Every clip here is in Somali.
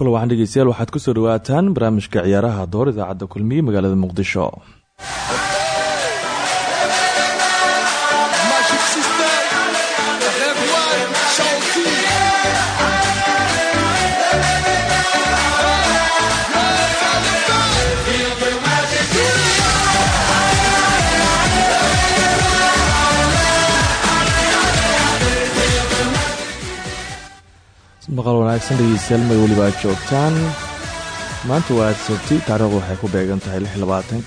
kule waxaan dhegeystayaal waxaad ku soo dhawaataan barnaamijka ciyaaraha door idaacadda kulmiye magaalada muqdisho maqal wanaagsan dhegeystayaal meel weliba aad joogtaan. Maanta waa sabti taariikhdu waxay ku beegan tahay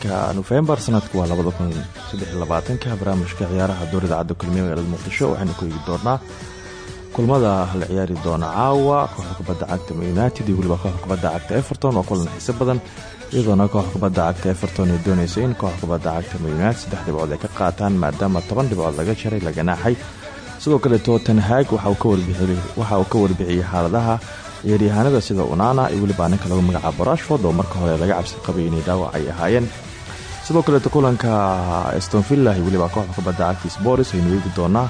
ka nofembar sanadku waa labadakunsadeylabaatanka barnaamijka ciyaaraha door idaacadda kulmiye magaalada muqdisho waxaynu ku eegi doonaa kulmada la ciyaari doona caawa kooxda kubadda cagta united iyo weliba kooxda kubadda cagta everton oo kulan xiise badan iyadoona kooxda kubadda cagta everton ay doonayso in kooxda kubadda cagta united. Saddex dhibcood ay ka qaataan maadaama toban dhibcood laga jaray la ganaaxay sidoo kale tottenhag waxa uu ka warbixiyey xaaladaha ciyaaryahaanada sida unana iyo weliba ninka lagu magacaabo rashford oo marka hore laga cabsi qabay inay dhaawac ay ahaayeen. Sidoo kaleeto kulanka stonvilla iyo weliba kooxda kubadda cagta sporis aynu eegi doonaa.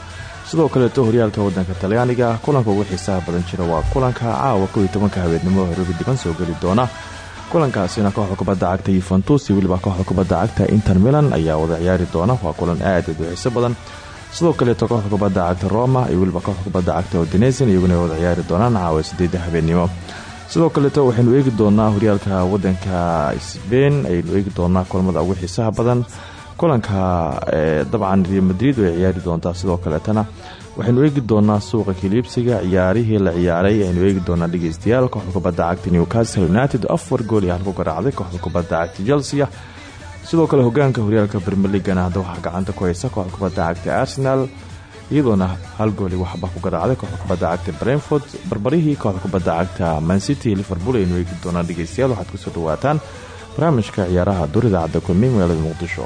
Sidoo kaleeto horyaalka wadanka talyaaniga kulanka ugu xiisaha badan jira waa kulanka caawa koiyo tobanka habeennimo herobi diban soo geli doona. Kulankaasina kooxda kubadda cagta yuventus iyo weliba kooxda kubadda cagta inter milan ayaa wada ciyaari doona waa kulan aad u xiiso badan sidoo kaleeto kooxda kubadda cagta roma iyo weliba kooxda kubadda cagta odenesin iyaguna wada ciyaari doonaan caawa sideeda habeennimo sidoo kaleeto waxaynu eegi doonaa horyaalka wadanka sbain ayaynu eegi doonaa kulamada ugu xiisaha badan. Kulanka dabcan real madrid way ciyaari doontaa sidoo kaleetana waxaynu eegi doonaa suuqa kiliibsiga ciyaarihii la ciyaaray aynu eegi doonaa dhegeystayaal kooxda cagta newcastle united. Afar gool iyo ku garaacday kooxda cagta chelsea sidoo kale hogaanka horyaalka bermeligana hadda waxaa gacanta ku haysa kooxda kubadda cagta arsenal iyadoona hal gooli waxba ku garaacday kooxda kubadda cagta brentford. Barbarihii kooxda kubadda cagta mancity liverpool aynu eegi doonaa dhegeystayaal waxaad ku soo dhawaataan barnaamijka ciyaaraha dur idaacadda kulmiye magaalada muqdisho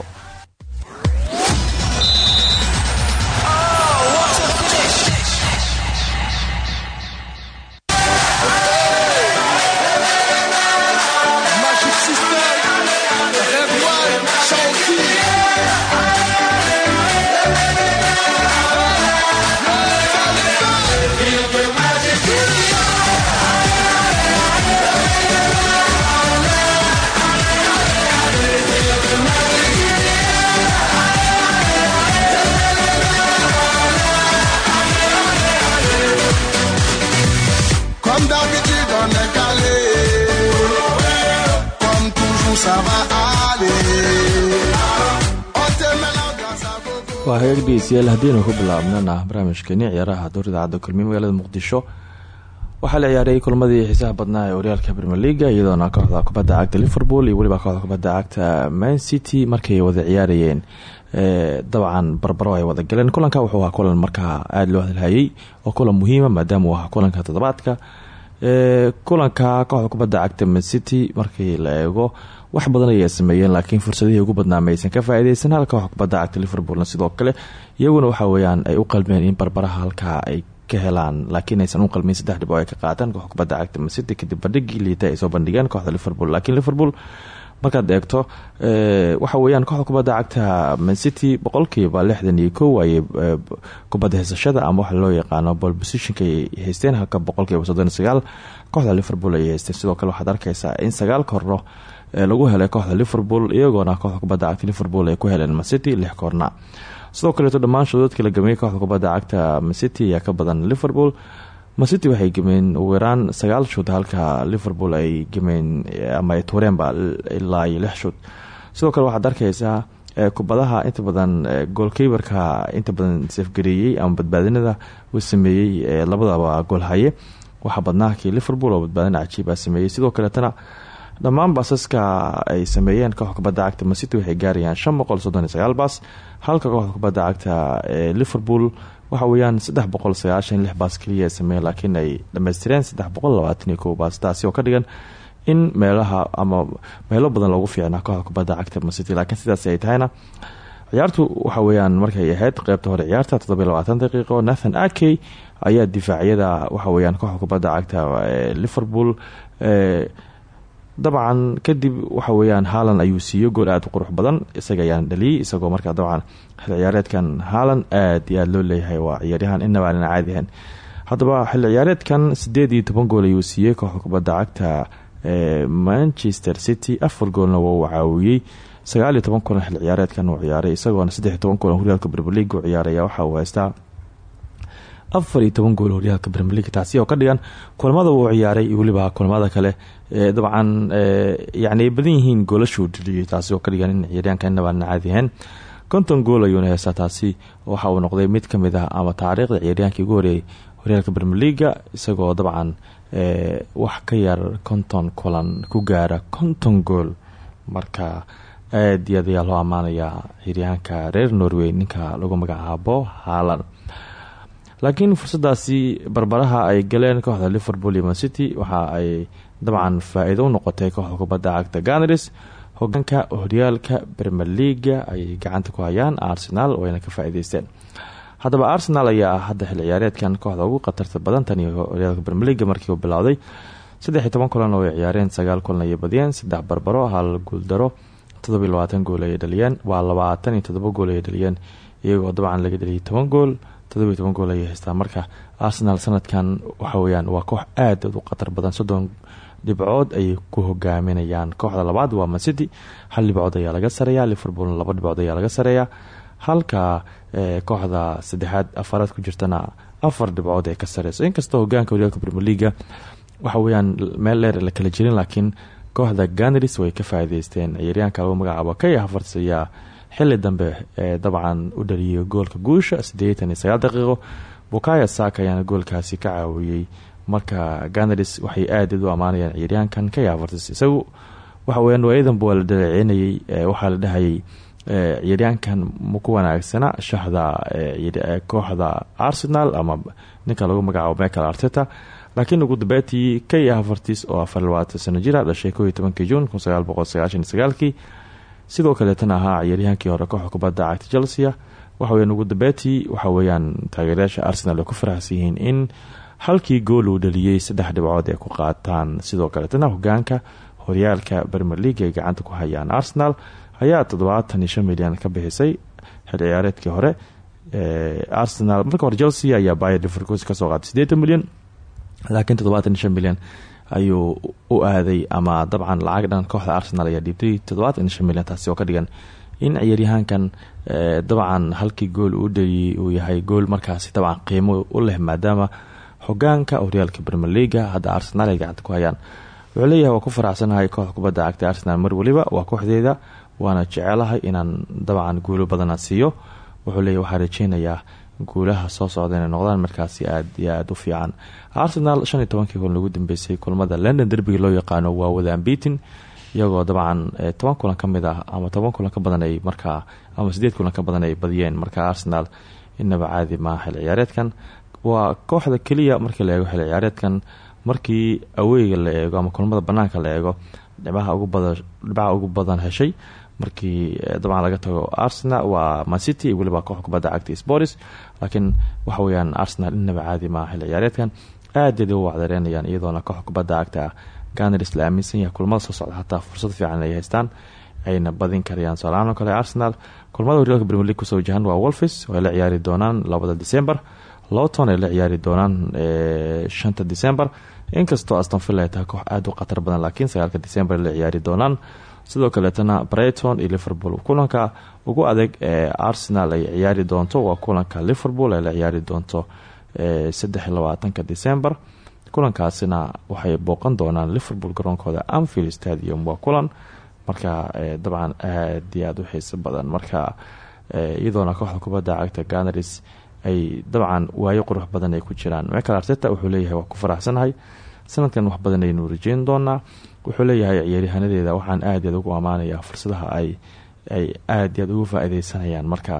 waa hagaag dhegeystayaal haddiinu ku bilaabnana barnaamijkeeni ciyaaraha door idaacadda kulmiye magaalada muqdisho waxaa la ciyaarayay kulmadii xiisaha badnaa ee horyaalka premier leaga iyadoona kooxda kubadda cagta liverpool iyo weliba kooxda cagta man city. Markay wada ciyaarayeen dabcan barbaro ay wada galeen. Kulanka wuxuu ahaa kulan markaa aada loo hadalhayay oo kulan muhiima maadaama uu kulanka toddobaadka. Kulanka kooxda kubadda cagta man city markii la eego wax badan ayay sameeyeen laakiin fursadihii ugu badnaa maysan ka faa-ideysan halka kooxda kubadda cagta liverpoolna. Sidoo kale iyaguna waxa weyaan ay u qalmeen in barbaraha halkaa ay ka helaan laakiin aysan u qalmin saddex dhib oo ay ka qaataan kooxda kubadda cagta mancity kadib bandhigii liita ay soo bandhigeen kooxda liverpool. Laakiin liverpool markaad eegto waxa weyaan kooxda kubadda cagta mancity boqolkiiba lixdan iyo ayay kubadda haysashada ama waxa loo yaqaano bol positionka ay haysteen halka boqolkiiba soddon sagaal kooxda liverpool ayay haysteen. Sidoo kale waxaad arkeysaa in sagaal korno lagu helay kooxda liverpool iyagoona kooxda kubadda cagta liverpool ay ku heleen mancity lix koorna sidoo kaleeto dhammaan shudoodkii la gameeyey kooxda kubadda cagta mancity ayaa ka badan liverpool. Macity waxay gemeen ugu yaraan sagaal shood halka liverpool ay gemeen ama ay tuureenba ilaa lix shood sidoo kale waxaad arkaysaa kubadaha inta badan goolkeybarka inta badan safgareeyey ama badbaadinada uu sameeyey labadaba goolhaye waxaa badnaa kii liverpool oo badbaadina cajiiba sameeyey. Sidoo kaleetana dhammaan baasaska ay sameeyeen kooxda cagta macity waxay gaarayaan shan boqol halka kooxda cagta ee liverpool waxa weeyaan saddex boqol sagaashan sameeyeen laakiin ay dhamaystireen saddex boqol labaatan oo ka dhigan in meelaha ama meelo badan loogu fiicnaa kooxda kubadda cagta macity laakiin sidaas ay tahayna ciyaartu waxa weyaan markay ahayd qeybta hore ciyaarta toddobiy labaatan daqiiqo nathan akey ayaa difaacyada waxa weyaan kooxda cagta liverpool dabcan kadib waxa weyaan haalan ayuu siiyo gool aada u qurux badan isaga ayaan dhaliyey isagoo markaa dabcan xil ciyaareedkan haalan aada iyo aada loo leeyahay waa ciyaaryahan inaba aanan caadi ahayn. Haddaba xil ciyaareedkan sideed iyo toban gool ayuu siiyey kooxda kubadda cagta manchester city afar goolna waa uu caawiyey. Sagaal iyo toban kulan xil ciyaareedkan uu ciyaaray isagoona saddex kulan horyaalka brmer league u ciyaaraya waxa uu haystaa afar iyo toban gool horyaalka brmer league taasi oo ka dhigan kulamada uu ciyaaray iyo weliba kulamada kale dabcan yani ay badan yihiin goolashuu dheliyay taasi oo ka dhigan in ciyaaryaanka inabaan caadi konton gool ayuuna heystaa taasi waxa uu noqday mid ka mid ah ama taariikhda ciyaaryahankii ugu horeeyay horyaalka brmer leaga isagoo dabcan wax ka yar konton kulan ku gaara konton gool. Marka aad iyo aad loo ammaanayaa ciyaaryahanka reer norway ninka lagu magacaabo haalan laakiin fursadaasi barbaraha ay galeen kooxda liverpool iyo mancity waxa ay dabcan faa-iido u noqotay kooxda kubadda cagta ganars hogaanka horyaalka brmer leaga ayay gacanta ku hayaan arsenal wayna ka faa-iideysteen arsenal ayaa ah hadda xil ciyaareedkan kooxda ugu khatarta badan tan iyo horyaalka brmer leaga markii uu bilowday. Saddex kulan oo ay ciyaareen sagaal kulan ayay badiyeen saddex barbaro hal guuldaro toddobiyo labaatan gool ayay dhaliyeen waa labaatan iyo toddoba gool ayay dhaliyeen iyagoo dabcan laga dhaliyay toban gool toddobiyo toban gool ayay haystaa marka arsenal sanadkan waxa weyaan waa koox aad u khatar badan. Soddon dhibcood ayay ku hogaaminayaan kooxda labaad waa mancity hal dhibcood ayaa laga sareeyaa. Liverpoolna laba dhibcood ayaa laga sareeyaa. Halka kooxda saddexaad afaraad ku jirtana afar dhibcood ay ka sareyso. Inkastoo hogaanka horyaalka brmer leaga waxa weyaan meel dheer la kala jirin laakiin kooxda ganars way ka faa-iideysteen ciyaaryaanka lagu magacaabo kaya hafarts ayaa xili dambe ee dabcan u dhaliyay goolka guusha siddeetan iyo sagaal daqiiqo. Bukaya saaka ayaana goolkaasi ka caawiyey. Marka ganars waxay aada u ammaanayaan ciyaaryahankan kaya hafarts isagu waxa weyaan waayadanba waa la dhaleeceynayay waxaa la dhahayay ciyaaryahankan maku wanaagsana shaxda kooxda arsenal ama ninka lagu magacaabo michael arteta. Laakiin ugu dambeetii kaya hafartis oo afar labaatan sano jira dhashay koo iyo tobankii juun sidoo kaleetana ahaa ciyaaryahankii hore kooxda kubadda cagta chelsea waxaweyan ugu dambeetii waxa weeyaan taageerayaasha arsenal ay ku faraxsan yihiin in halkii gool uu dhaliyey saddex dhibcood ay ku qaataan. Sidoo kaleetana hogaanka horyaalka bermer league ay gacanta ku hayaan arsenal ayaa toddobaatan iyo shan milyan ka bixisay xil ciyaareedkii hore. Arsenal marka hore chelsea ayaa bayer livercus ka soo qaatay siddeetan milyan laakiin toddobaatan iyo shan milyan ayuu u aaday ama dabcan lacag dhan kooxda arsenal ayaa dhiibtay toddobaatan shan milyan taasi oo ka dhigan in ciyaaryahaankan dabcan halkii gool uu dhaliyey uu yahay gool markaasi dabcan qiimo u leh maadaama hogaanka horyaalka brmer leaga hadda arsenal ay gacanta ku hayaan. Wuxuu leeyahay ku faraxsanahay kooxda kubadda cagta arsenal mar waliba waa kooxdeeda waana jecelahay inaan dabcan guulo badana siiyo. Wuxuu leeyahy waxaa rajeynayaa guulaha soo socda inay noqdaan markaasi aad iyo aada u fiican. Arsenal shan iyo tobankii kulan lagu dambeysay kulamada london derbiga loo yaqaano waa wada ambitin iyagoo dabcan toban kulan ka mid ah ama toban kulan ka badan ay ama sideed kulan ka badan ay badiyeen marka arsenal. Inaba caadi maa xil ciyaareedkan. Waa kooxda keliya markii la eego xil ciyaareedkan markii aweyga la eego ama kulamada banaanka la eego ugu dhibcaha ugu badan heshay markii dabcan laga tago arsenal waa mancity weliba koox kubadda cagta sports laakiin waxa weyaan arsenal inaba caadi maa xil ciyaareedkan aadaed u wacdareynayaan iyadoona koox kubadda cagta ganars la aaminsan yahay kulamada soo socda xataa fursad fiican ay haystaan ayna badin karayaan soalaano kale arsenal. Kulamada horyaalka league ku soo wajahan waa wolfis ay la ciyaari doonaan labada december. Lowton ay la ciyaari doonaan shanta december. Inkastoo astonville ay tahay koox aada u khatar badan laakiin sagaalka december la ciyaari doonaan sidoo kaleetana brighton iyo liverpool. Kulanka ugu adeeg ee arsenal ay ciyaari doonto waa kulanka liverpool ay la ciyaari doonto saddex labaatanka december. Kulankaasina waxay booqan doonaan liverpool garoonkooda anfield stadium. Waa kulan marka dabcan aad iyo aada u xiiso badan. Marka iyadoona kooxda kubadda cagta ganaris ay dabcan waayo qurux badan ay ku jiraan. Michael arteta wuxuu leeyahay waa ku faraxsanahay. Sanadkan wax badan aynu rajeyn doonaa wuxuu leeyahay ciyaaryahaanadeeda waxaan aad aad ugu ammaanayaa fursadaha ay ay aad aad ugu faa-ideysanayaan marka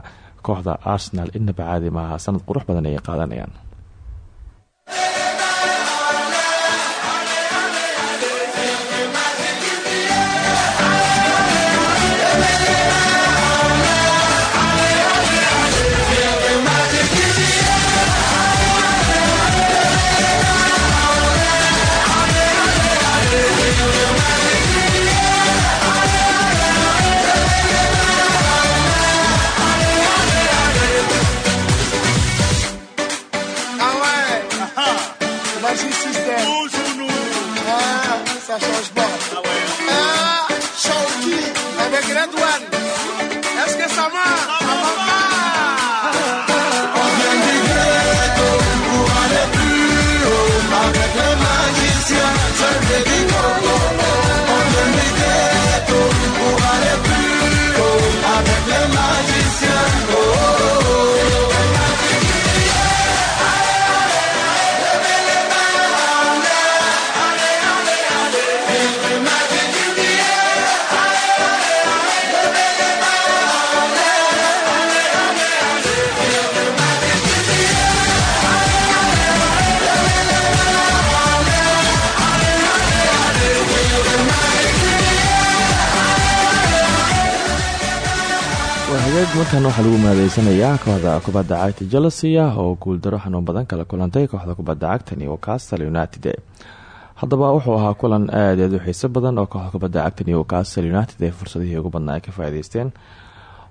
kooxda arsenal inaba caadi maaha sanad qurux badan ayay qaadanayaan markan waxaa lagu mahadaysanayaa kooxda kubadda cagta chelsea oo guuldaro xanuun badan kala kulantay kooxda kubadda cagta newcastle united. Haddaba wuxuu ahaa kulan aad aad u xiiso badan oo kooxda kubadda cagta newcastle united ee fursadihii ugu badnaa ka faa'iideysteen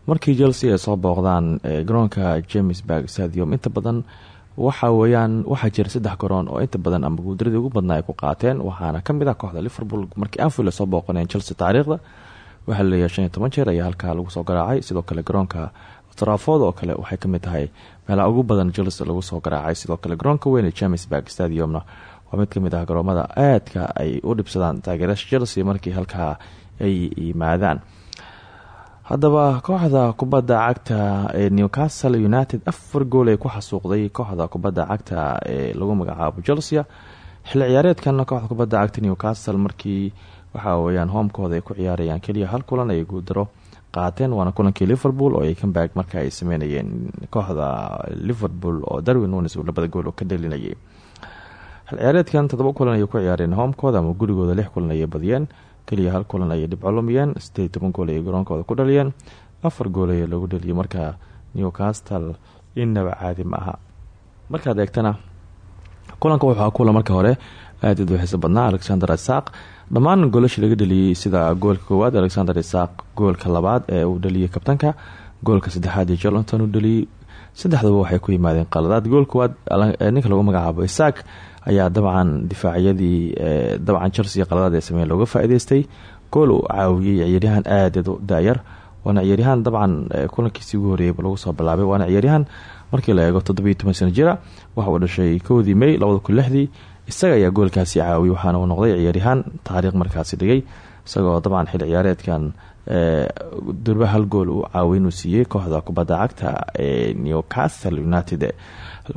markii chelsea ay soo booqdaan garoonka james barg stadium inta badan waxa weyaan waxaa jira saddex garoon oo inta badan ama guuldaradii ugu badnaa ku qaateen waxaana ka mid ah kooxda liverpool markii anfield soo booqaneen chelsea taariikhda waxaa la leeyahay shan iyo jeer ayaa halkaa lagu soo garaacay sidoo kale garoonka traford oo kale waxay ka mid tahay meelaha ugu badan chelsea lagu soo garaacay sidoo kale garoonka weyn ee james barg stadiumna waa mid ka mid ah garoomada aadka ay u dhibsadaan taageerasha chelsea markii halkaa ay yimaadaan haddaba kooxda kubadda cagta ee newcastle united afar gool ay ku xasuuqday kooxda kubadda cagta ee lagu magacaabo chelsea. Xilli ciyaareedkan kooxda kubadda cagta newcastle markii waxa weyaan hoomkooda ay ku ciyaarayaan keliya hal kulan ay guuldaro qaateen waana kulankii liverpool oo ay comeback marka ay sameynayeen kooxda liverpool oo darwin nunes uu labada gool oo ka dhalinayay xil ciyaareedkan toddoba kulan ayay ku ciyaareen hoomkooda ama gurigooda lix kulan ayay badiyeen. Keliya hal kulan ayay dhibco lumiyeen sideed toban gool ayay garoonkooda ku dhaliyeen. Afar gool ayaa lagu dhaliyay marka newcastle inaba caadi ma aha. Markaad eegtana kulanka wuxuu kulan marka hore aad aad u xiiso badnaa alexander isaaq dhammaan goolasha laga dhaliyey sida goolka koowaad alexander isaaq goolka labaad ee uu dhaliyay kabtanka goolka saddexaad ee jolinton uu dhaliyey saddexdaba waxay ku yimaadeen qaladaad. Gool koowaad ninka lagu magacaabo isaaq ayaa dabcan difaacyadii dabcan chelsea qaladaad ee sameyn looga faa-iideystay gool uu caawiyey ciyaaryahan aadaad u daayar waana ciyaaryahaan dabcan kulankiisii ugu horreeyayba lagu soo bilaabay. Waana ciyaaryahan markii la eego toddobiyo toban jira waxa uu dhashay kowdii may labada kun lixdii isaga ayaa goolkaasi caawiyay waxaana uu noqday ciyaaryahaan taariikh markaasi dhigay isagoo dabcan xil ciyaareedkan durba hal gool uu caawiyay inuu siiyey kooxda kubadda cagta ee newcastle united.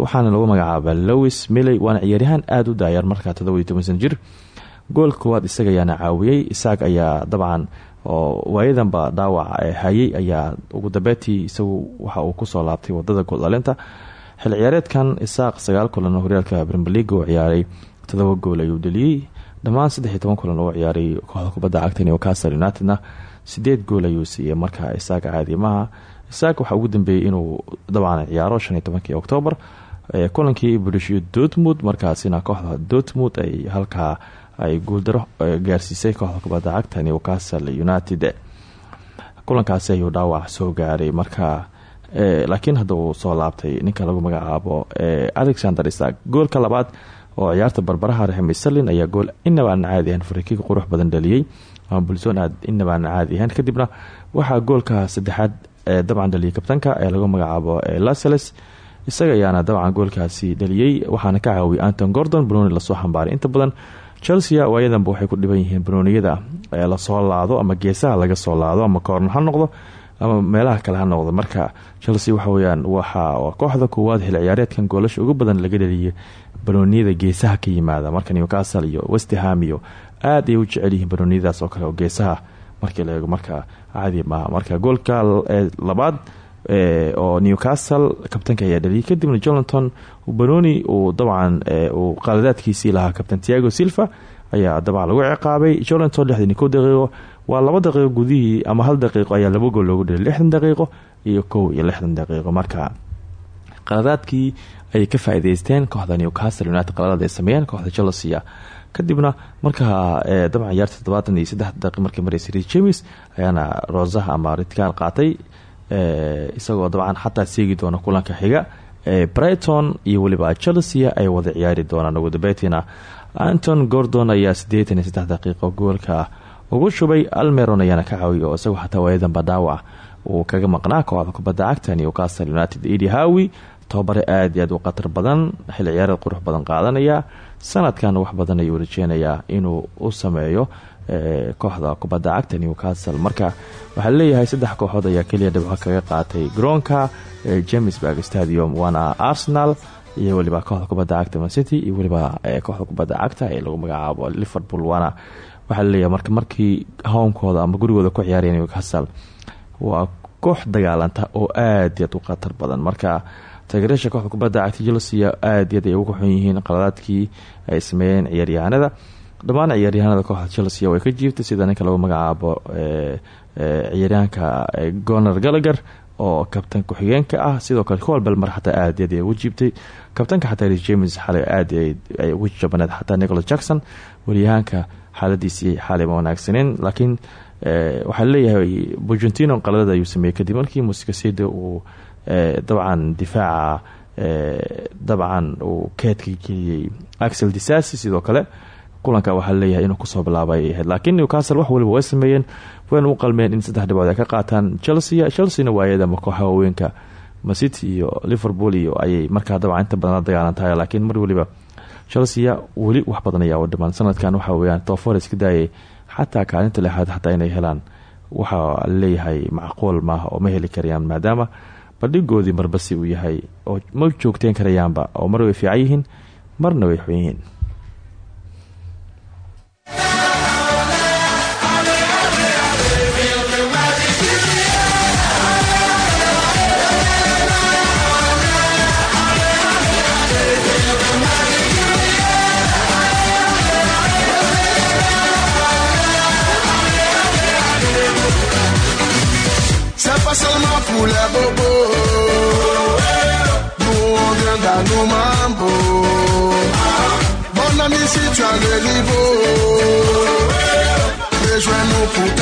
Waxaana lagu magacaaba lowis milley waana ciyaaryahaan aada u daayar markaa toddoba iyo toban jir gool koowaad isaga ayaana caawiyey isaaq ayaa dabcan oo waayadanba dhaawac hayay ayaa ugu dambeetii isagu waxa uu ku soo laabtay waddada gooldhalinta xil ciyaareedkan isaaq sagaal kulan oo horyaalka bremberleaga uu ciyaaray todoba gool ayuu dhaliyey dhammaan saddex iyo toban kulan oo ciyaaray kooxda kubadda cagta newcastle unitedna sideed gool ayuu siiyey marka isaaq caadimaha. Isaaq waxaa ugu dambeeyey inuu dabcan ciyaaro shan iyo tobankii octoobar kulankii burishiyo dortmund markaasina kooxda dortmund ay halkaa ay guuldaro gaarsiisay kooxda kubadda cagta newcastle united kulankaasi ayuu dhaawac soo gaaray marka laakiin hadda uu soo laabtay ninka lagu magacaabo alexander isaaq goolka labaad oo ciyaarta barbaraha raxmi salin ayaa gool inaba aan caadi ahayn farikiga qurux badan dhaliyey ama bulsoon aad inaba aan caadi ahayn kadibna waxaa goolka saddexaad dabcan dhaliyay kabtanka ee lagu magacaabo laseles isaga ayaana dabcan goolkaasi dhaliyey waxaana ka caawiyay anton gordon banooni la soo xambaaray inta badan chelsea waayadanba waxay ku dhiban yihiin banooniyada la soo laado ama geesaha laga soo laado ama koorna ha noqdo ama meelaha kale ha noqdo. Marka chelsea waxaweyaan waxaa kooxda koowaad xil ciyaareedkan goolasha ugu badan laga dhaliyay banooniyada geesaha ka yimaada. Marka newcastle iyo westham iyo aad ay u jecel yihiin banooniyadaas oo kale oo geesaha markii la eego. Marka caadi maaha. Marka goolka labaad oo newcastle kabtanka ayaa dhaliyay. Kadibna jonathan banoni uu dabcan uu qaladaadkiisii lahaa kabtan tiago silva ayaa dabcan lagu ciqaabay. Jonathan lixdan daqiiqo waa laba daqiiqo gudihii ama hal daqiiqo ayaa laba gool loogu dhaliyay lixdan daqiiqo iyo kow iyo lixdan daqiiqo. Marka qaladaadkii ayay ka faa-iideysteen kooxda newcastle united qaladad ay sameeyeen kooxda chelsea. Kadibna markaa dabcan ciyaarta todobaatan iyo markii mareysay james ayaana rosaha ama ridkaan qaatay isagoo dabcan xataa seegi doona kulanka xiga brighton iyo weliba chelsea ay wada ciyaari doonaan. Ugu dambeyntiina anton gordon ayaa siddeetan iyo saddex daqiiqo goolka ugu shubay almeron ayaana ka caawiya oo xataa waayadanba dhaawac uu kaga maqnaa kooxda kubadda cagta newcastle united edi hawi tobabare aad iyo aad u khatar badan xilli ciyaareed qurux badan qaadanaya. Sanadkan wax badan ayuu rajeynayaa inuu u sameeyo kooxda kubadda cagta newcastle. Marka waxaa leeyahay saddex kooxood ayaa keliya dhibco kaga qaatay garoonka jamesburg stadium waana arsenal iyo weliba kooxda kubadda cagta mancity iyo weliba kooxda kubadda cagta ee lagu magacaabo liverpool waana waxaa la leeyahay marka markii homekooda ama gurigooda ku ciyaaraya newcastle waa koox dagaalanta oo aad iyaad u khatar badan. Marka taageeryaasha kooxda kubadda cagta chelsea aad iyaad ay uga xun yihiin qaladaadkii ay sameeyeen ciyaaryahanada. Dhammaan ciyaaryahanada kooxda chelsea way ka jiibtay sida ninka lagu magacaabo ciyaaryahanka goner galager oo kabtan ku-xigeenka ah. Sidoo kale col belmer xataa aad aad ay ugu jiibtay. Kabtanka xataa james xalay aad ay ugu jabaneed xataa nicholas jackson. Wariyahaanka xaaladiisii xalay ma wanaagsaneen laakiin waxaa leeyahay burgentino qaladada ayuu sameeyey kadib markii musikasida uu dabcan difaaca dabcan uu keedka geliyey axel disasi sidoo kale kulanka waxaa leeyahay inuu ku soo bilaabay ahayd laakiin newcastle wax waliba way sameeyeen wayna u qalmeen in saddex dhibood ka qaataan chelsea. Chelseana waayadama kooxa haweenka. Macity iyo liverpool iyo ayay markaa dabcan inta badan la laakiin mar waliba chelsea weli wax badan ayaa u dhiman sanadkan waxa weyaan tofores ka daayay xataa kaalinta lexaad xataa inay helaan. Waxaa leeyahay macquul maaha oo ma heli karayaan maadaama bandhigoodii marbasi uu yahay oo ma joogteen karayaanba oo mar way fiican yihiin marna way xun yihiin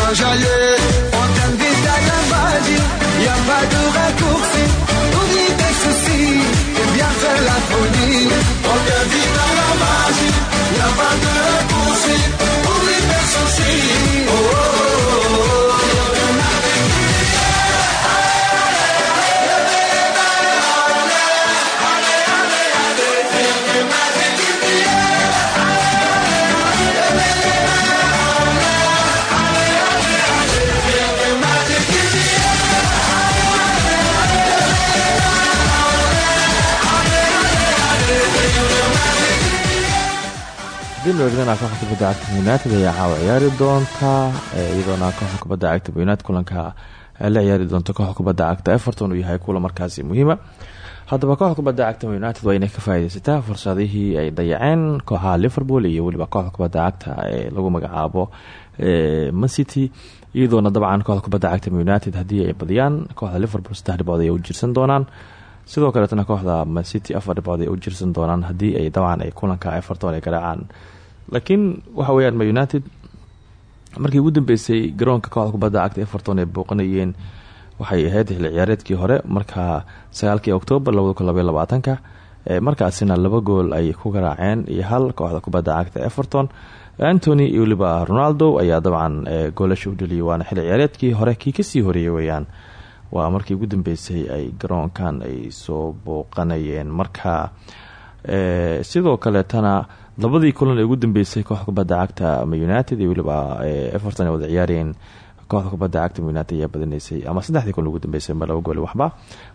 rejoins-nous dilwegdana kooxda kubadda cagta united ayaa caawa ciyaari doonta iyadoona kooxda kubadda cagta united kulanka la ciyaari doonta kooxda kubadda cagta. Everton uu yahay kula markaasi muhiima. Haddaba kooxda kubadda cagta united waa inay ka faaideysataa fursadihii ay dayaceen kooxaha liverpool iyo weliba kooxda kubadda cagta ee lagu magacaabo mancity iyadoona dabcan kooxda kubadda cagta united haddii ay badiyaan kooxda liverpool saddex ay u jirsan doonaan. Sidoo kaleetna kooxda mancity afar dhibood ay u jirsan doonaan haddii ay dabcan ay kulanka everton ay garaacaan laakiin waxa weyaan ma united markii ugu dambeysay garoonka kooxda kubadda cagta everton ay booqanayeen waxay ahayd xilli ciyaareedkii hore markaa sagaalkii oktoobar labada markaasina laba gool ay ku garaaceen iyo hal kooxda kubadda cagta everton antony iyo weliba ronaldo ayaa dabcan goolasha u dheliyay waana xilli ciyaareedkii hore kii ka sii horeeyay weyaan waa markii ugu dambeysay ay garoonkan ay soo booqanayeen. Marka sidoo kaleetana labadii kulan ee ugu dambeysay kooxda kubadda cagta united iyo weliba eh, everton ay wada ciyaareen kooxda kubadda cagta united ayaa badinaysay ama saddexdii kulan ugu dambeysay mar laba gool waxba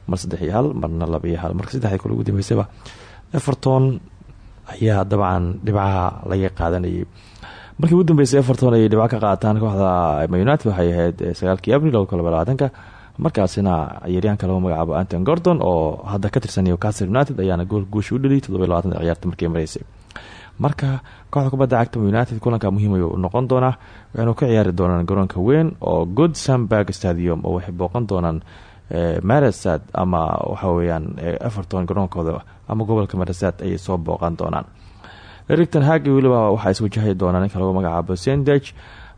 mar saddex hal marna laba iyo hal marka saddexdii kulan ugu dambeysayba everton ayaa dabcan dhibcaha laga qaadanayay. Markii ugu dambeysay everton ayay dhibco ka qaataan kooxda united waxay ahayd eh, sagaalkii abril laba kun laba markaasina ciyaaryahanka lagu magacaabo anton gordon oo hadda ka tirsan newcastle united ayaana gool guusha u dheliyay toddoba iyo labaatan mareysay marka kooxda kubadda cagta united kulanka muhiim ayuu noqon doonaa waxaynu ka ciyaari doonaan garoonka weyn oo goodsamburg stadium oo waxay booqan doonaan maresad ama waxa weyaan everton garoonkooda ama gobolka maresad ayay soo booqan doonaan. Ericton hag weliba waxaa iswajahi doonaa ninka lagu magacaabo sendeg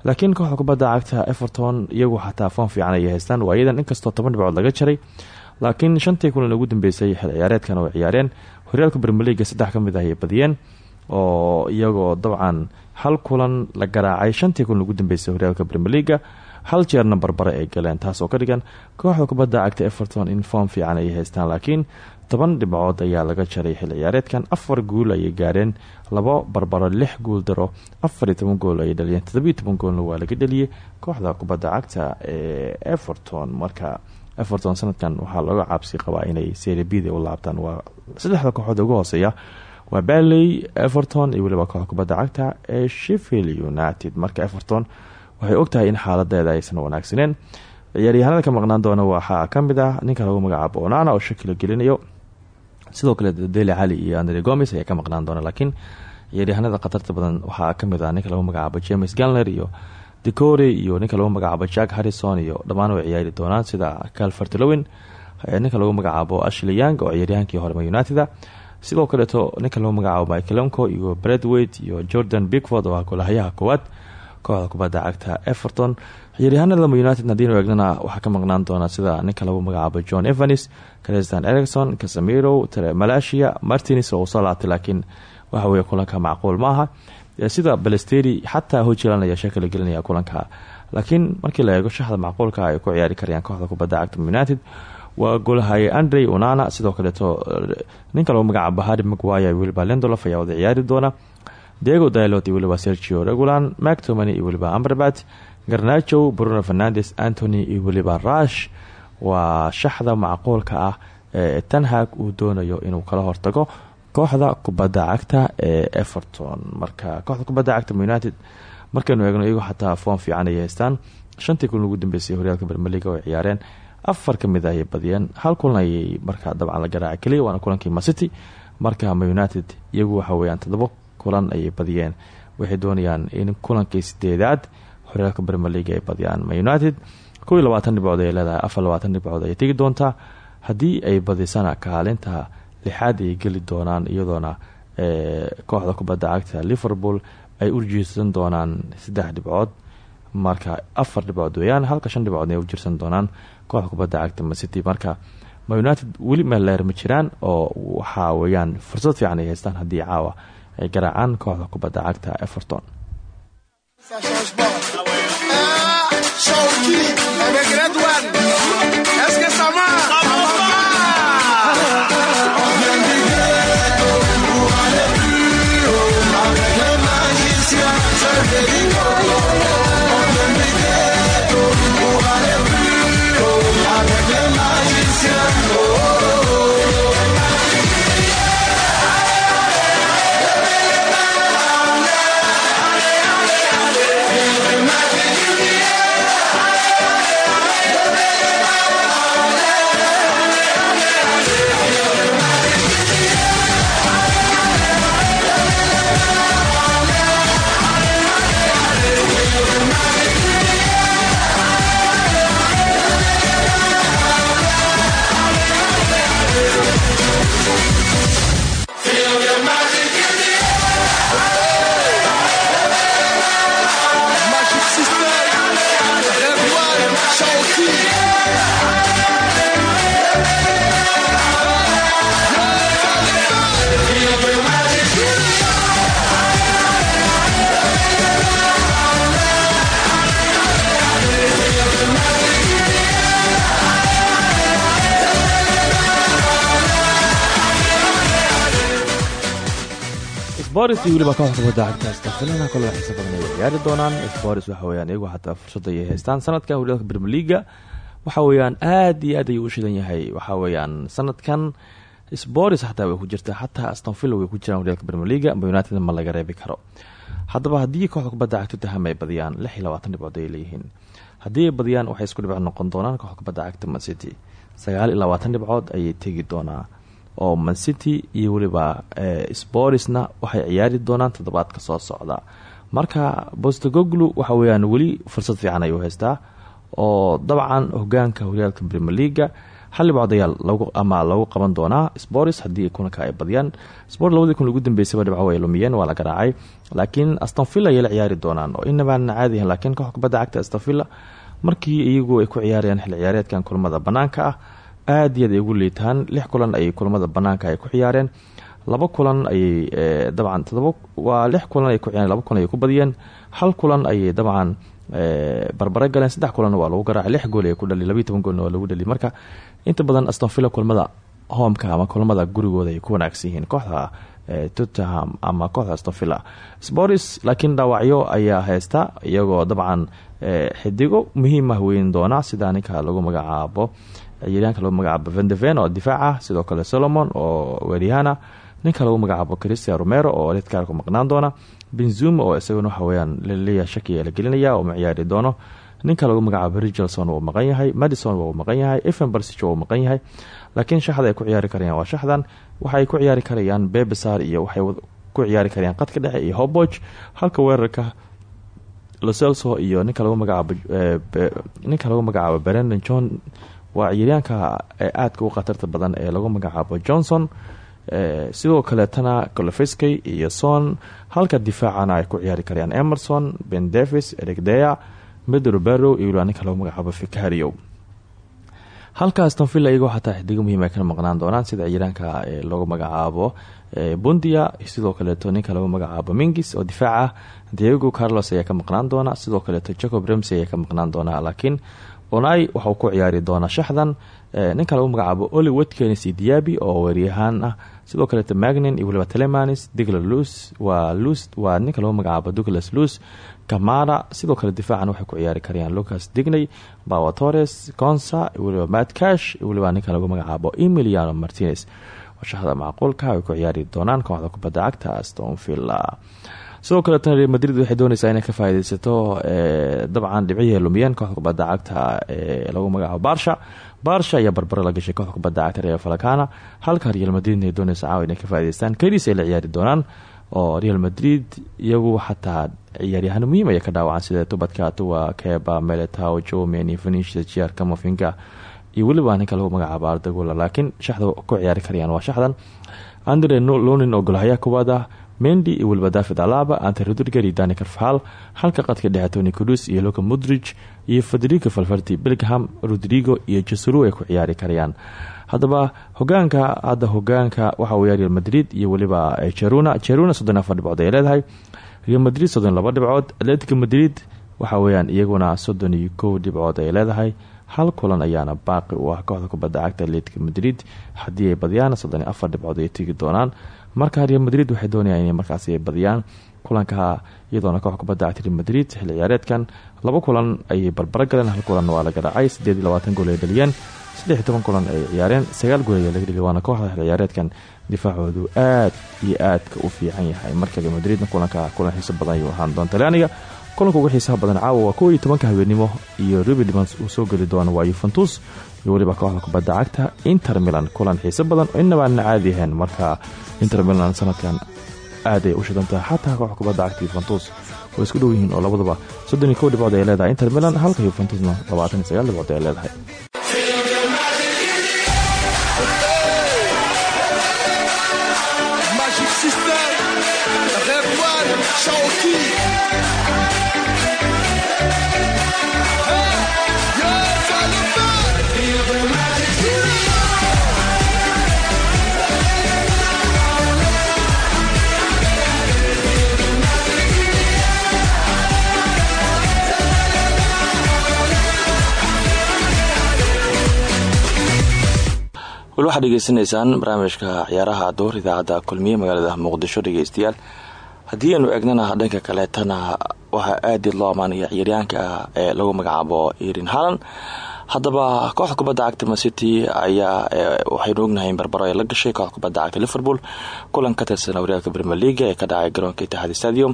laakiin kooxda kubadda cagta everton iyagu xataa foon fiican ayay haystaan waayadan inkastoo toban dhibcood laga jaray laakiin shantii kulan ugu dambeysay xil ciyaareedkan way ciyaareen. Horyaalka bermeliga saddex ka mid ah ayay badiyeen oo iyagoo dabcan hal kulan la garaacay shantii kulan ugu dambeysay horyaalka bermeliga hal jeerna barbare ay galeen taas oo ka dhigan kooxda kubadda cagta everton in foom fiican ayay haystaan laakiin toban dhibcood ayaa laga jaray xil ciyaareedkan. Afar guul ayay gaareen labo barbaro lix guul daro afariyo toban gool ayay dhaliyeen todobiyo toban goolna waa laga dhaliyay kooxda kubadda cagta ee everton. Marka everton sanadkan waxaa looga caabsi qabaa inay seribida u laabtaan. Waa saddexda kooxood ugu hooseeya waa barley everton iyo weliba kubadda cagta ee sheffield united. Marka everton waxay ogtahay in xaaladeeda aysan wanaagsaneen ciyaaryahanada ka maqnaan doona waxaa ka mid ah ninka lagu magacaabo onana oo shakila gelinayo. Sidoo kale dele cali iyo andre gomes ayaa ka maqnaan doona laakiin ciyaaryahanada khatarta badan waxaa ka mid ah ninka lagu magacaabo james galner iyo decore iyo ninka lagu magacaabo jack harrison iyo dhammaan way ciyaari doonaan sida calvertlowin ninka lagu magacaabo ashley yang oo ciyaaryahankii hore united sidoo kaleeto ninka lagu magacaabo michaelonco iyo bradwayt iyo jordan bigford oo ah golahayaha koowaad kooxda kubadda cagta everton ciyaaryahanada united haddiinu eegnana waxaa ka maqnaan doona sida ninka lagu magacaabo john evanis crestan ericson casamiro malasia martins oo u soo laabtay waxa weye kulanka macquul maaha sida balesteri xataa hojilan ayaa gelinaya kulanka laakiin markii la eego shaxda macquulka ay ku ciyaari karayaan kooxda kubadda cagta united waa golahaye andre onana sidoo kaleeto ninka lagu magacaabo harry maguaya weliba lendolof ayaa wada ciyaari doona. Diego dalot iyo weliba sergio regulan mactomany iyo weliba amberbat garnajo bruno fernandes antony iyo weliba rush. Waa shaxda macquulka ah ee tanhag uu doonayo inuu kala hortago kooxda kubadda cagta ee everton. Marka kooxda kubadda cagta united markaynu eegno iyagoo xataa foom fiican ay haystaan. Shantii kulan ugu dambeysay horyaalka bermeliga oo ciyaareen afar ka mid ayay badiyeen hal kulan ayay markaa dabcan la garaaca keliya waana kulankii macity marka ma united iyagu waxa weyaan todobo kulan ayay badiyeen. Waxay doonayaan in kulankii sideedaad horyaalka bermeliga ay badiyaan ma united. Kow iyo labaatan dhibcood ayay leedahay afar labaatan dhibcood ayay tegi doontaa. Haddii ay badisana kaalinta lixaad ay geli doonaan iyadoona kooxda kubadda cagta liverpool ay u jiirsan doonaan saddex dhibcood. Marka afar dhibcood weeyaan halka shan dhibcood ay u jirsan doonaan kooxda kubadda cagta macity marka ma united weli meel leer ma jiraan oo waxaa weeyaan fursad fiican ay haystaan haddii caawa ay garaacaan kooxda kubadda cagta everton sporis iyo weliba kooxda kubadda cagta stafilana kole xiisa badan ay ciyaari doonaan. Sporis waxa weyaan iyagu xataa fursad ay haystaan. Sanadkan horyaalka leaga waxa weeyaan aad iyo aad ayuu u shidan yahay. Waxa weeyaan sanadkan sporis xataa way ku jirtaa. Xataa astonvilla way ku jiraan horyaalka amba united ma laga reebi karo. Haddaba haddii kooxda kubadda cagta taham ay badiyaan lix iyo ay leeyihiin. Haddii badiyaan waxay isku dhibcood noqon doonaan kooxda kubadda cagta mancity sagaal iyo labaatan ayay tegi doonaa oo mancity iyo weliba sporisna waxay ciyaari doonaan toddobaadka soo socda. Marka bostogoglu waxa weyaan weli fursad fiican ayuu haystaa oo dabcan hogaanka horyaalka premier leaga ayaa lagu ama lagu qaban doonaa. Sporis haddii kulanka ay badiyaan sport labadii kun ugu dambeysaba dhibco ay lumiyeen waa la garaacay. Laakiin astonvilla ayay la ciyaari doonaan oo inabaan caadihan laakiin koox kubadda cagta astonvilla markii iyagu ay ku ciyaarayaan xil ciyaareedkan kulamada banaanka ah aad iyo aad ay ugu liitaan. Lix kulan ayay kulamada banaanka ay ku ciyaareen. Laba kulan ayay dabcan todoba waa lix kulan ay ku ciyaareen laba kulan ayay ku badiyeen. Hal kulan ayay dabcan barbare galeen. Saddex kulanna waa lagu garaacay. Lix gool ay ku dhali labayo toban goolna lagu dhali. Marka inta badan astonvilla kulamada hoomka ama kulamada gurigooda ay ku wanaagsan yihiin. Kooxda tottenham ama kooxda astonvilla sporis laakiin dhaawacyo ayaa haysta iyagoo dabcan xidigo muhiimah weyn doona. Sida ninka lagu magacaabo ciyaaryaanka lagu magacaabo vendeven oo difaaca sidoo kale solomon oo weeryahaana ninka lagu magacaabo christian romero oo redkaarku maqnaan doona benzuma oo isaguna waxa weyaan la leeyahay shakiga la gelinaya oo ma doono. Ninka lagu magacaabo richardson wuu maqan yahay madison wuu maqan yahay evan barsig wuu maqan yahay laakiin shaxda ay ku ciyaari karayaan waa shaxdan. Waxaay ku ciyaari karayaan bebesar iyo waxay ku ciyaari karayaan qadka dhexe iyo hobog halka weerarka loselso iyo ninka lagu magacaabo ninka lagu magacaabo brendon john waa ciyaaryaanka aadka u khatarta badan ee lagu magacaabo johnson sidoo kaleetana colofeskey iyo son halka difaacana ay ku ciyaari karayaan emerson ben davis erigdea medro barrow iyo waliba lagu magacaabo ficario halka astonvilla iyagoo xataa xidigo muhiim ay ka maqnaan doonaan sida ciyaaraanka lagu magacaabo bundia sidoo kaleeto ninka lagu magacaabo mingis oo difaac ah. Diego carlos ayaa ka maqnaan doona sidoo kaleeto jacob remsey ayaa ka maqnaan doona laakiin onai waxauu ku ciyaari doonaa shaxdan ninka lagu magacaabo oli watkenis iyo diabi oo weeryahaan ah. Sidoo kaleeto magnin iyo waliba telemanis digla lus waa lus waa ninka lagu magacaabo douglas lus camara sidoo kale difaacan waxay ku ciyaari karayaan lucas digney bawa torres consa waliba matcash waliba ninka lagu magacaabo emiliano martinez. Shaxda macquulka ay ku ciyaari doonaan kooxda kubadda cagta astonvilla sidoo kaleetana real madrid waxay dooneysaa inay ka faaideysato dabcan dhibcihii lumiyeen kooxda kubadda cagta ee lagu magacaabo barsha barsha ayaa barbaro la gashay kooxda kubadda cagta real falakana halka real madrid ay dooneysa caawa inay ka faa'ideystaan keliis ay la ciyaari doonaan oo real madrid iyagu xataa ciyaaryahaano muhiim aya ka dhaawacan sida tubadka tuwa keba meletao jomeni venicius jiar kamofinga iyo weliba ninka lagu magacaabo ardagula laakiin shaxda ku ciyaari karayaan waa shaxdan. Andre lonin oo golahaya ah mendi iyo weliba david alaba ante rodriger iyo dani carfahal halka qadka dhexe tony cudus iyo luka mudrige iyo federico falfarti bilgham rodrigo iyo jasuru ay ku ciyaari karayaan. Haddaba hogaanka hadda hogaanka waxa weya real madrid iyo weliba jeruna jeruna soddon afar dhibcood ay leedahay. Real madrid soddon laba dhibcood. Atletico madrid waxa weyaan iyaguna soddon iyo kow dhibcood ay leedahay hal kulan ayaana baaqi u ah kooxda kubadda cagta atletico madrid. Haddii ay badiyaan soddon afar dhibcood ay tegi doonaan. Marka real madrid waxay doonayaan inay markaasi badiyaan kulanka iyadoona koox kubadda cagta madrid xilli ciyaareedkan. Laba kulan ayay barbaro galeen hal kulan waa la garaacay. Siddeed gool ay dhaliyeen saddex iyo toban kulan ay ciyaareen. Sagaal gool laga dhigay waana kooxda xilli ciyaareedkan. Difaacoodu aad iyo aadka u fiican yahay. Marka real madridna kulanka kulan xiiso badan ayuu ahaan doona talyaaniga kulanka ugu xiisaha badan caawa waa kow iyo tobanka habeenimo iyo rubi dimans uu soo geli doono waa yuventus iyo weliba kooxda kubadda cagta inter milan. Kulan xiiso badan oo inabaana caadi ahayn. Marka inter milan sanadkan aaday u shidantahay xataa kooxda kubadda cagta yuventus way isku dhow yihiin oo labaduba soddon iyo ay leedahay. Inter milan halka yuventusna labaatan iyo ay leedahay weli waxaad dhegeysanaysaan barnaamijka ciyaaraha door idaacadda kulmiye magaalada muqdisho dhegeystayaal haddii aanu eegnana dhanka kaleetana waxaa aad loo amaanaya ciyaaryahanka ee lagu magacaabo irin halan haddaba kooxda kubadda cagta mancity ayaa waxaynu ognahay in barbaro ay la gashay kooxda kubadda cagta liverpool kulan ka tirsan horyaalka premier leaga ee ka dhacay garoonka itixaad stadium.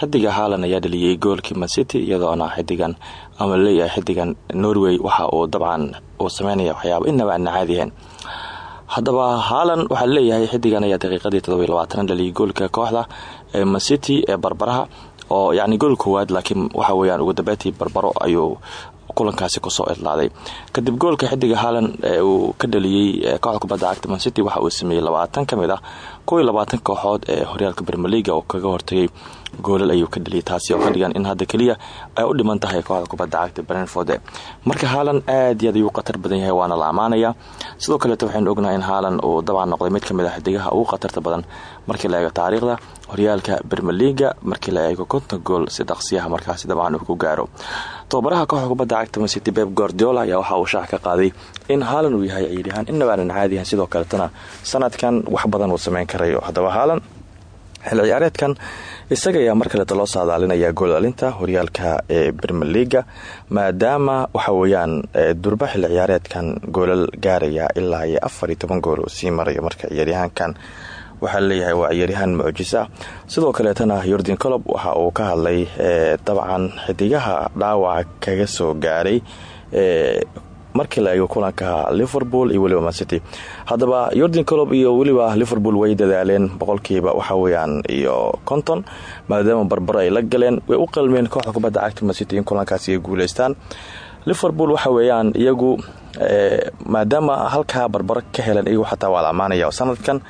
Xidiga haalan ayaa dhaliyay goolkii mancity iyadoona xidigan ama la leeyahay xidigan norway waxa uu dabcan uu sameynaya waxyaaba inaba aan caadiyahayn haddaba haalan waxaa la leeyahay xidigan ayaa daqiiqadii todoba iyo labaatan dhaliyay goolka kooxda ee mancity ee barbaraha oo yacni gool koowaad laakiin waxa weyaan ugu dambeyntii barbaro ayuu kulankaasi ku soo idlaaday. Kadib goolka xidiga haalan ee uu ka dhaliyey kooxda kubadda cagta mancity waxa uu sameeyey labaatan ka mid ah kow iyo labaatan kooxood ee horyaalka bermeliga oo kaga hortagay goolal ayuu ka dhaliyay taasi oo ka dhigan in hadda keliya ay u dhiman tahay kooxda kubadda cagta brentford. Marka haalan aad iyo aad ayuu khatar badan yahay waana la amaanaya. Sidoo kaleeto waxaynu ognahay in haalan uu dabcan noqday mid ka mid ah xidigaha ugu khatarta badan markii la eego taariikhda horyaalka bermeliga markii la eego konton gool si dhaqsiyaha markaasi dabcan uu ku gaaro. Tobabaraha kooxda kubadda cagta mancity beb guardiola ayaa waxa uu shaax ka qaaday in haalan uu yahay ciyaaryahaan inaba aanan caadiyahan sidoo kaletana sanadkan wax badan uu sameyn karayo haddaba haalan xil ciyaareedkan. Isaga ayaa mar kaleeta loo saadaalinaya goolalinta horyaalka ee bermeliga maadaama waxa weeyaan durba xil ciyaareedkan goolal gaaraya ilaa iyo afar iyo toban gool sii marayo marka ciyaaryahaankan waxaa la leeyahay waa ciyaaryahaan mucjisa. Sidoo kaleetana yordan colob waxa uu ka hadlay dabcan xidigaha dhaawaca kaga soo gaaray markii la eego kulanka liverpool iyo weliba mancity haddaba yordan colob iyo weliba liverpool way dadaaleen boqolkiiba waxa weyaan iyo konton maadaama barbaro ay la galeen. Way u qalmeen kooxda kubadda cagta mancity in kulankaasi ay guuleystaan. Liverpool waxa weeyaan iyagu maadaama halkaa barbaro ka heleen iyagu xataa waa la amaanaya sanadkan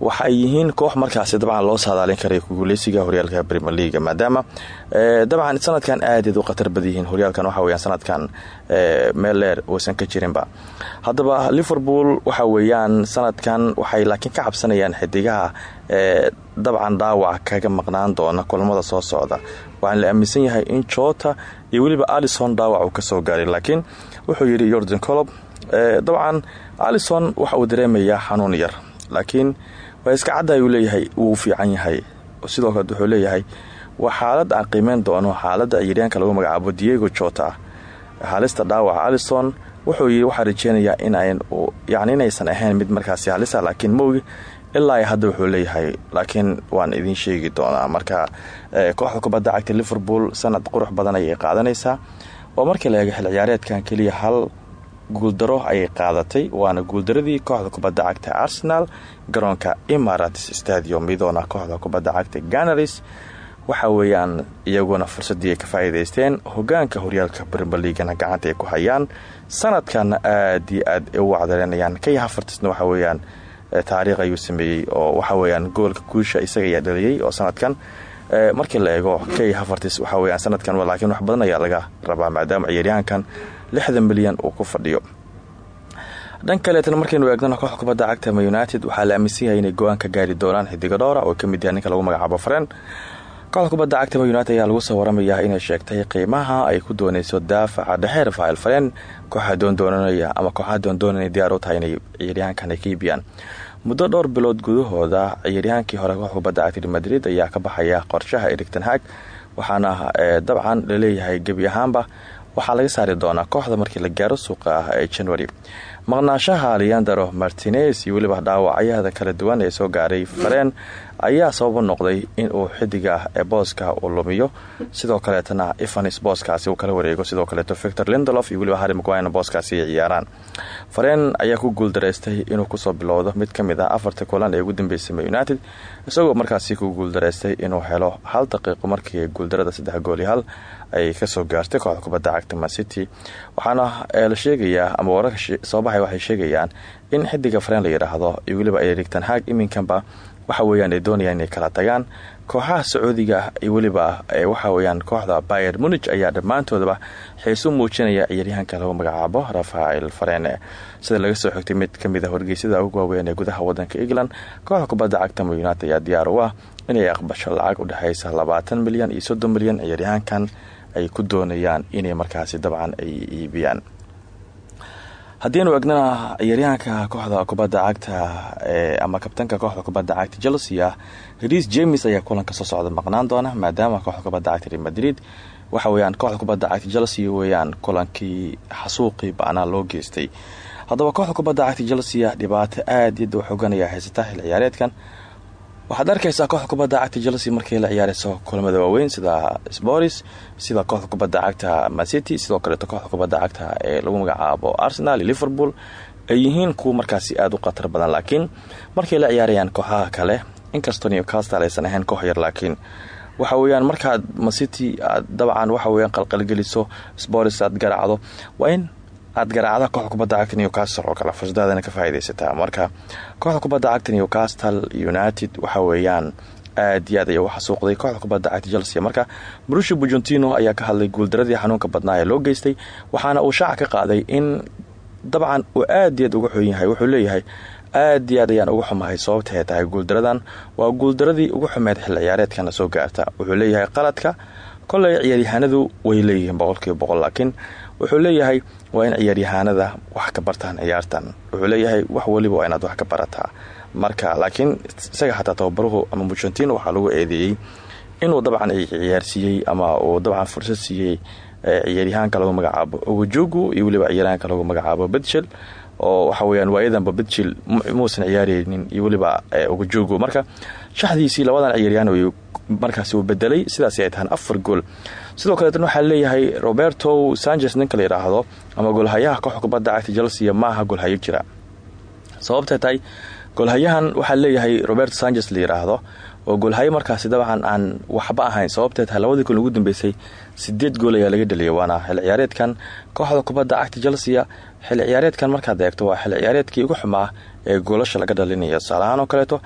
waxa ay yihiin koox markaasi dabcan loo saadaalin karay guuleysiga horyaalka premier leaga maadaama dabcan sanadkan aadaed u khatar bad yihiin. Horyaalkan waxa weyan sanadkan meel dheer uusan ka jirinba. Haddaba liverpool waxa weeyaan sanadkan waxay laakiin ka cabsanayaan xidigaha dabcan dhaawac kaga maqnaan doona kulamada soo socda. Waxaan la aaminsan yahay in jota iyo weliba alison dhaawac uu ka soo gaaray laakiin wuxuu yidhi yordan colob dabcan alison waxa uu dareemayaa xanuun yar laakiin waa iska cadda ayuu leeyahay wuu fiican yahay. Sidoo kale wuxuu leeyahay waa xaalad aan qiimeyn doono xaaladda ciyaaryaanka lagu magacaabo diego jota. Halista dhaawaca alison wuxuu yii waxaa rajeynayaa in inaysan ahayn mid markaasi halisa laakiin mowgi ilaa hadda wuxuu leeyahay. Laakiin waan idiin sheegi doonaa. Marka kooxda kubadda cagta liverpool sanad qurux badan ayay qaadanaysaa. Oo markii la eego xil ciyaareedkan keliya hal guuldaro ayay qaadatay waana guuldaradii kooxda kubadda cagta arsenal garoonka emarates stadium iyadoona kooxda kubadda cagta ganaris waxa weeyaan iyaguna fursadii ay ka faa'iidaysteen hogaanka horyaalka bermeliigana gacanta ay ku hayaan. Sanadkana aad iyo aad u wacdareynayaan kay hafartisna waxa weeyaan taariikh ayuu sameeyey oo waxa weyaan goolka guusha isaga ayaa dhaliyey oo sanadkan markii la eego kay hafartis waxa weyaan sanadkan laakiin wax badan ayaa laga rabaa maadaama ciyaaryahankan lixdan milyan uu ku fadhiyo. Dhan kaleetana markaynu eegnana kooxda kubadda cagta ma united waxaa la aaminsan inay go'aan gaari doonaan xidiga dhowra oo ka mid yahay ninka lagu magacaabo fareen kooxda kubadda cagta ma united ayaa lagu soo waramayaa inay sheegtay qiimaha ay ku dooneyso daafaca dhexe rafael fareen kooxaa doondoonanaya ama kooxaha doondoonanay diyaar u tahay inay ciyaaryahankan ay muddo dhowr bilood gudahooda ciyaaryahankii hore kooxda kubadda cagta madrid ayaa ka baxaya qorshaha erigton hag waxaana dabcan la leeyahay gebi ahaanba waxaa laga saari doonaa kooxda markii la gaaro suuqa ah ee january. Maqnaashaha leandro martinez iyo weliba dhaawacyada kala duwan ee soo gaaray fareen ayaa sababa noqday inuu xidiga ee booska uu lumiyo. Sidoo kaleetana evanis booskaasi uu kala wareego. Sidoo kaleeto victor lindolof iyo weliba harry mcwine booskaasi ay ciyaaraan. Fareen ayaa ku guuldaraystay inuu ku soo bilowdo mid ka mid ah afarta kulan ee ugu dambeysay united isagoo markaasi ku guuldaraystay inuu helo hal daqiiqo markii guuldarada saddex gool iyo hal ay ka soo gaartay kooxda kubadda cagta mancity waxaana la sheegayaa ama wararka soo baxay waxay sheegayaan in xidiga fareen la yidhaahdo iyo weliba ay rigtan haag iminkanba waxa weyaan ay doonayaan inay kala tagaan. Kooxaha sacuudiga iyo weliba waxa weyaan kooxda bayer munig ayaa dhammaantoodaba xiisu muujinaya ciyaaryahanka lagu magacaabo rafael farene sida laga soo xigtay mid ka mid a wargeysyada ugu waaweyn ee gudaha wadanka england kooxda kubadda cagta ma united ayaa diyaar u ah inay aqbasho lacag u dhexeysa labaatan milyan iyo soddon milyan ciyaaryahankan ay ku doonayaan inay markaasi dabcan ay iibiyaan. Haddiinu egnana ciyaaryahanka kooxda kubadda cagta ama kabtanka kooxda kubadda cagta chelsea ris james ayaa kulanka soo socda maqnaan doona maadaama kooxda kubadda cagta real madrid waxa weyaan kooxda kubadda cagta chelsea weyaan kulankii xasuuqii ba-naa loo geystay. Haddaba kooxda kubadda cagta chelsea dhibaato aad iyada xooganaya haysata xil ciyaareedkan waxaad arkaysaa kooxda kubadda cagta chelsea markii la ciyaareyso kulamada waaweyn sida sporis sida kooxda kubadda cagta mancity sidoo kaleeto kooxda kubadda cagta ee lagu magacaabo arsenal iyo liverpool ay yihiin kuwa markaasi aada u khatar badan. Laakiin markay la ciyaarayaan kooxaha kale inkastoo newcastle aysan ahayn koox yar laakiin waxa weyaan markaad mancity aad dabcan waxa weyaan qalqalgeliso sporis aad garaacdo waa in aad garaacda kooxda kubadda cagta newcastle oo kale fursadaadana ka faa'idaysataa marka kooxda kubadda cagta newcastle united waxa weeyaan aad iyo aad ay uga xasuuqday kooxda kubadda cagta chelsea. Marka marushi bujuntino ayaa ka hadlay guuldaradii xanuunka badnaa ee loo geystay waxaana uu shaaca ka qaaday in dabcan uu aad iyo aad uga xun yahay. Wuxuu leeyahay aad iyo aad ayaan uga xumahay sababta ay tahay guuldaradan. Waa guuldaradii ugu xumeed xil ciyaareedkana soo gaarta. Wuxuu leeyahay qaladka koley ciyaaryahaanadu way leeyihiin boqolkiiba boqol laakiin wuxuu leeyahay waa in ciyaaryahaanada wax ka bartaan ciyaartan. Wuxuu leeyahay wax weliba waa inaad wax ka barataa. Marka laakiin isaga xataa tababaruhu ama mujantin waxaa lagu eedeeyey inuu dabcan ciyaarsiiyey ama uu dabcan fursad siiyey ciyaaryahaanka lagu magacaabo. Ogojugu iyo weliba ciyaaryahanka lagu magacaabo bedshel oo waxa weyaan waayadanba bedshil muusan ciyaareynin iyo weliba ogojugu marka shaxdiisii labadan ciyaaryahan markaasi uu bedelay sidaas ay tahaan afar gool. Sidoo kaleetan waxaa leeyahay roberto sanchez ninka la ama golhayaha kooxda kubadda cagta chelsea maaha golhayo jira. Sababtay tahay golhayahan waxaa leeyahay roberto sanchez la oo goolhayo markaasi dabcan aan waxba ahayn. Sababtee tahay labadii kun ugu dambeysay sideed gool ayaa laga dhaliyay waana xil ciyaareedkan. Kooxda kubadda cagta chelsea xil ciyaareedkan markaad eegto waa xil ciyaareedkii ugu xumaa ee goolasha laga dhalinayo tusaalahaan oo kaleeto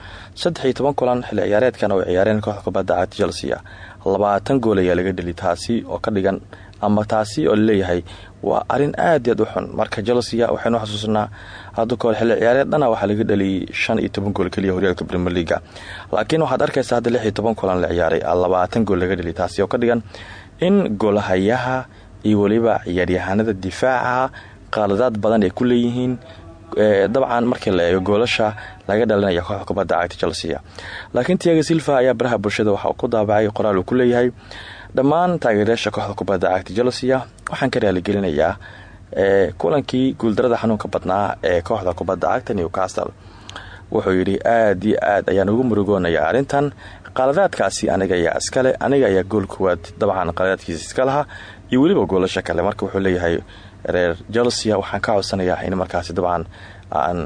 saddex iyo toban kulan xil ciyaareedkan oo ciyaareen kooxda kubadda cagta chelsea labaatan gool ayaa laga dheli taasi oo ka dhigan ama taasi oo la leeyahay waa arrin aad aad u xun. Marka chelsea waxaynu xasuusanaa hadda kahor xilli ciyaareed dhana waxaa laga dhaliyay shan iyo toban gool keliya horyaalka premier leaga laakiin waxaad arkaysaa hadda lix iyo toban kulan la ciyaaray labaatan gool laga dhaliy taasi oo ka dhigan in goolahayaha iyo weliba ciyaaryahanada difaaca qaladaad badan ay ku leeyihiin dabcan markii la eego goolasha laga dhalinaya kooxda kubadda cagta chelsea laakiin tiaga silva ayaa baraha bulshada waxa uu ku daabacay qoraal uu ku leeyahay dhammaan taageerayaasha kooxda kubadda cagta chelsea waxaan ka raaligelinayaa kulankii guuldarada xanuunka badnaa ee kooxda kubadda cagta newcastle. Wuxuu yidhi aad iyo aad ayaan ugu murugoonayaa arrintan. Qaladaadkaasi aniga ayaa iskale aniga ayaa gool kuwaad dabcan qaladaadkiisa iska iyo weliba goolasha kale. Marka wuxuu leeyahay reer chelsea waxaan ka codsanayaa in markaasi dabcan aan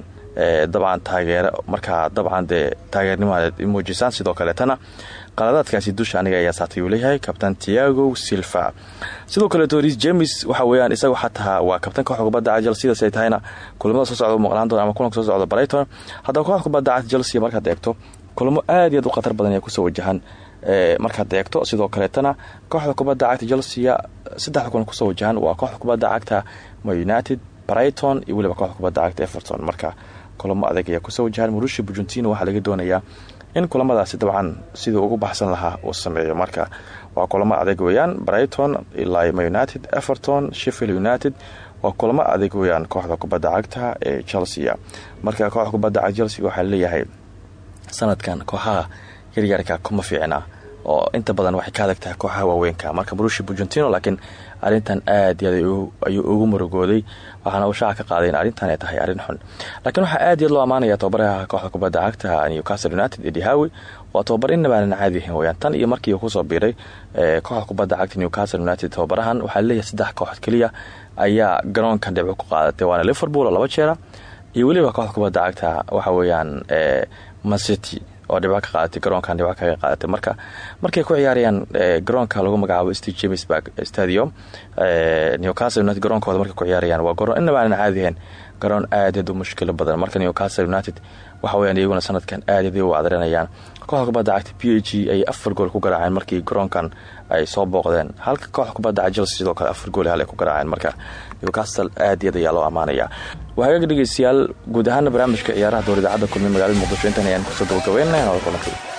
dabcan taageero markaa dabcan dee taageernimaadeed muujisaan sidoo kaleetana qaladaadkaasi dusha aniga ayaa saatay uu leeyahay kabtan tiago silva. Sidoo kaleeto ris james waxa weyaan isagu xataa waa kabtanka cagta chelsea sidaas ay tahayna kulamada soo socda maqnaan doona ama kulanka soo socda brighton. Haddaba kooxda kubadda cagta chelsea markaad eegto kulamo aad iyo aad u khatar badan ayaa ku soo wajahan markaad eegto sidoo kaleetana kooxda kubadda cagta chelsea saddexda kulan ku soo wajahan waa kooxda kubadda cagta united brighton iyo weliba kooxda cagta everton. Marka kulamo adag ayaa ku soo wajahan murushi bujuntino waxaa laga doonayaa in kulamadaasi dabcan sidii ugu baxsan lahaa uu sameeyo. Marka waa kulamo adag weyaan brighton ilaa ma united everton sheffield united waa kulamo adag weyaan kooxda kubadda cagta ee chelsea. Marka kooxda kubadda cagta chelsea waxaa leeyahay sanadkan kooxaha yaryarka kuma fiicna oo inta badan waxay ka adag tahay kooxaha waaweynka. Marka brushi bujuntino laakiin arrintan aad aad ayuu ugu murugooday waxaana uu shaaca ka qaaday in arrintan ay tahay arrin xun. Laakiin waxaa aad iyo aad loo ammaanaya tababaraha kooxda kubadda cagta newcastle united ee dihawi waa tababar inabaanan caadi ahayn weyaan tan iyo markii uu ku soo biiray kooxda kubadda cagta newcastle united tababarahan waxaa leeyahay saddex kooxood keliya ayaa garoonkan dhibco ku qaadatay waana liverpool oo laba jeera iyo weliba kooxda kubadda cagta waxa weeyaan mancity oo dhibco ka qaadatay garoonkan dhibco kaga qaadatay marka markay ku ciyaarayaan garoonka lagu magacaabo st jamesburg stadium newcastle united garoonkooda markay ku ciyaarayaan waa garoon inaba aanan caadihayn garoon aad aad u mushkilo badan. Marka newcastle united waxa weyaan iyaguna sanadkan aad aad u cadarinayaan kooxda kubadda cagta p h ay afar gool ku garaaceen markii garoonkan ay soo booqdeen. Halka kooxda kubadda cagta sidoo kale afar gool hal ay ku garaaceen marka newcastle aad iyo aad ayaa loo ammaanaya waa hagaag dhegeystayaal guud ahaana barnaamijka ciyaaraha door idaacadda kulmiye magaalada muqdisho intan ayaan ku soo gabagabeynay